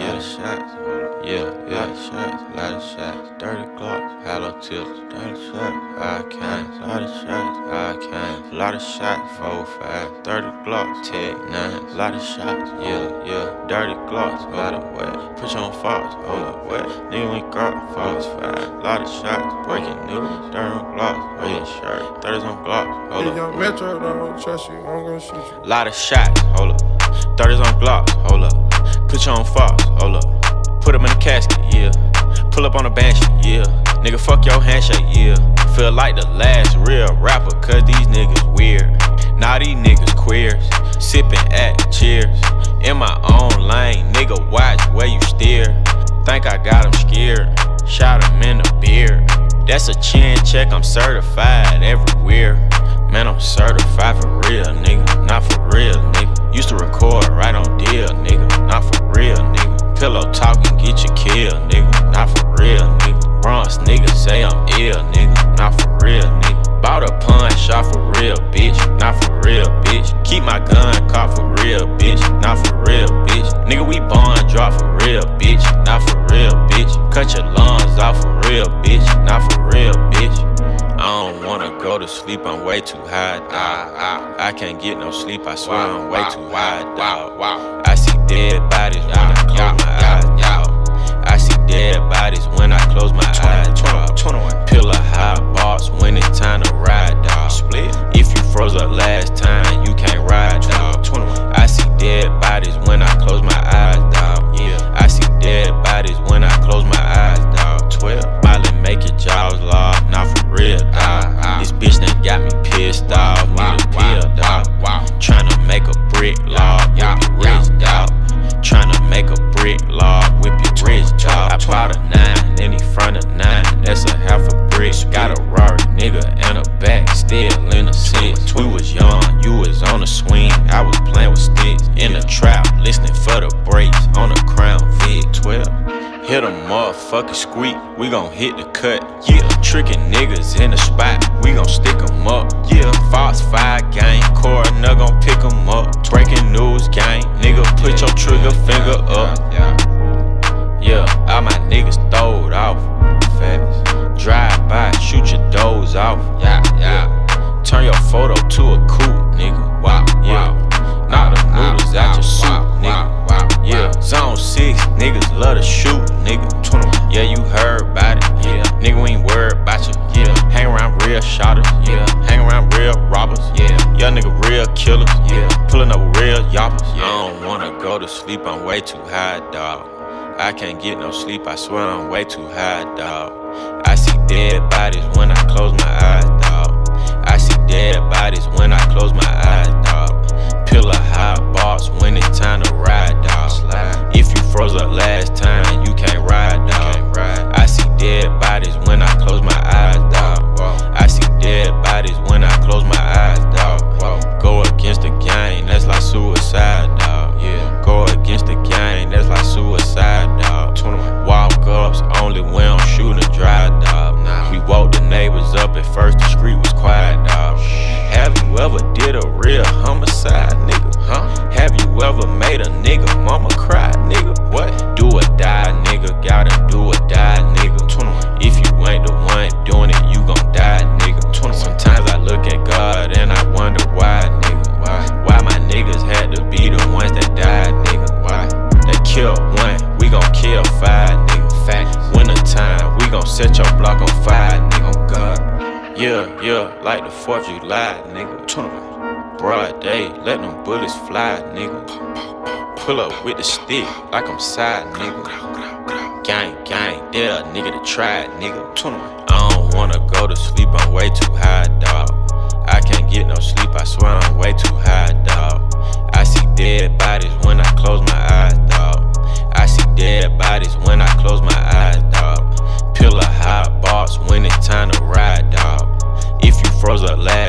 lot of shots. Yeah, yeah, shots, lot of shots. Dirty glocks, hollow tips, dirty shots. I can, lot of shots, I can't, Lot of shots, four, five, thirty glocks, tech nine, lot of shots. Yeah, yeah, dirty glocks, lot of wet. Put you on fox, hold up, wet. Nigga ain't got fox five, lot of shots, breaking news. Dirty on glocks, wear shirt. Thirties on glocks, hold up. young Metro, don't trust you. I'm gonna shoot you. Lot of shots, hold up. 30s on Glocks, hold up. Put you on Fox, hold up. Put him in the casket, yeah. Pull up on a banshee, yeah. Nigga, fuck your handshake, yeah. Feel like the last real rapper, cause these niggas weird. Now these niggas queers. Sippin' at cheers. In my own lane, nigga, watch where you steer. Think I got him scared. Shot him in the beard. That's a chin check, I'm certified everywhere. Man, I'm certified for real, nigga. Not for real, nigga. Used to record right talking, get you killed, nigga. Not for real, nigga. Bronx nigga say I'm ill, nigga. Not for real, nigga. Bought a punch, shot for real, bitch. Not for real, bitch. Keep my gun caught for real, bitch. Not for real, bitch. Nigga, we bond drop for real, bitch. Not for real, bitch. Cut your lungs off for real, bitch. Not for real, bitch. I don't wanna go to sleep, I'm way too high, dog. I can't get no sleep, I swear I'm way too high, dog. I see dead bodies when I close my eyes, nigga, and a back, still in the six. We was young, you was on a swing, I was playing with sticks. In the trap, listening for the brakes, on a crown Vic 12. Hit a motherfucking squeak, we gon' hit the cut. Yeah, tricking niggas in the spot, we gon' stick 'em up. Yeah, Fox 5 gang, coroner gon' pick 'em up. Breaking news gang, nigga, put your trigger finger up. Yeah, all my niggas throwed off. Fast. Drive by, shoot your doors off. Yeah, yeah. Turn your photo to a coupe, nigga. Wow, yeah. Knock the noodles out your soup, nigga. Wow, yeah, zone six, niggas love to shoot, nigga. Yeah, you heard about it. Yeah, nigga, we ain't worried about you. Yeah, hang around real shotters. Yeah, hang around real robbers. Yeah, young nigga, real killers. Yeah, pulling up real yoppers. I don't wanna go to sleep, I'm way too high, dog. I can't get no sleep, I swear I'm way too high, dog. I see dead bodies when I close my eyes, dog. I see dead bodies when I close my eyes, ever did a real homicide, nigga? Huh? Have you ever made a nigga mama cry, nigga? What? Do or die, nigga. Gotta do or die, Yeah, yeah, like the 4th of July, nigga. Broad day, let them bullets fly, nigga. Pull up with the stick like I'm side, nigga. Gang, gang, yeah, nigga to try nigga. I don't wanna go to sleep, I'm way too high, dog. I can't get no sleep, I swear I'm way too high, dog. I see dead bodies when I close my eyes, dog. I see dead bodies when I close my eyes, dog. Pill a hot box when it's time to. If